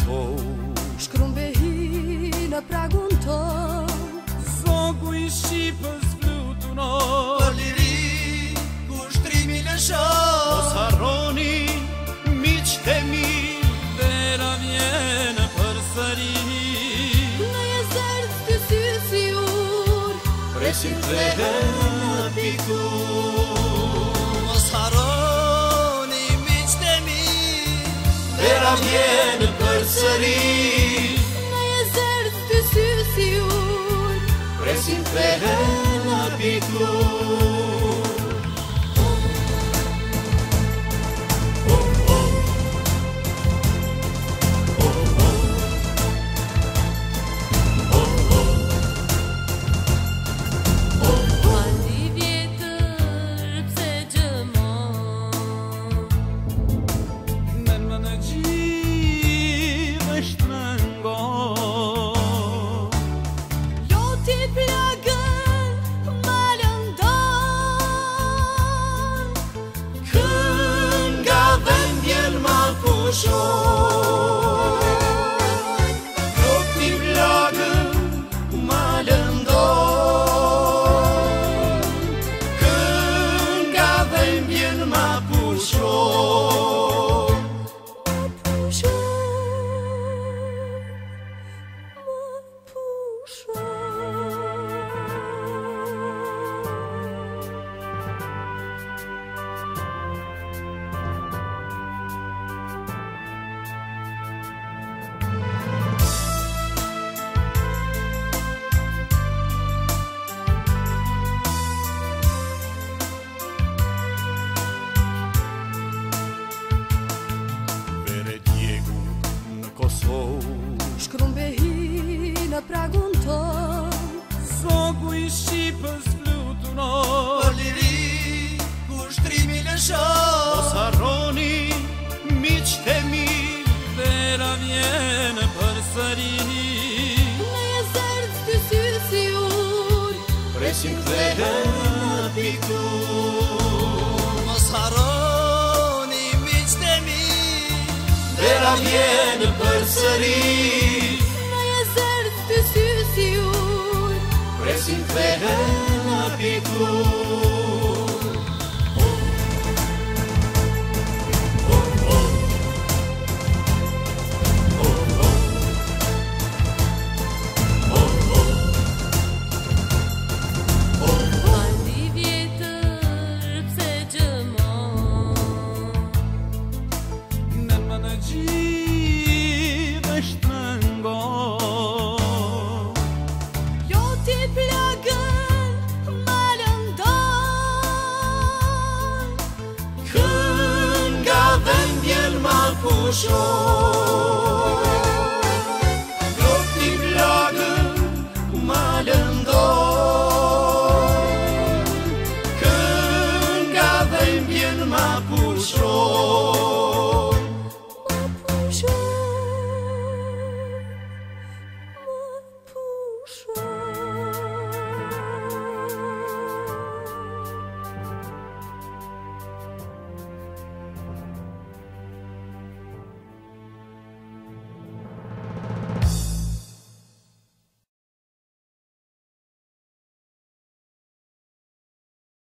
sou Shkrumbe hi në pragun të Zogu i shqipës vlutu në Për po liri, ku shtrimi në shë Os mi Vera vjenë për sëri Në e të sy si Presim të në mi Vera vjenë show. sou Shkru në behi në pragun të Sogu i Shqipës flutu në Për liri, ku shtrimi në shë Osaroni, mi qëte mi Vera vjenë për sëri Me e zërët të syrë si ur Presim të dhe në piku Osaroni, mi qëte mi Vera vjenë anniversary. ușor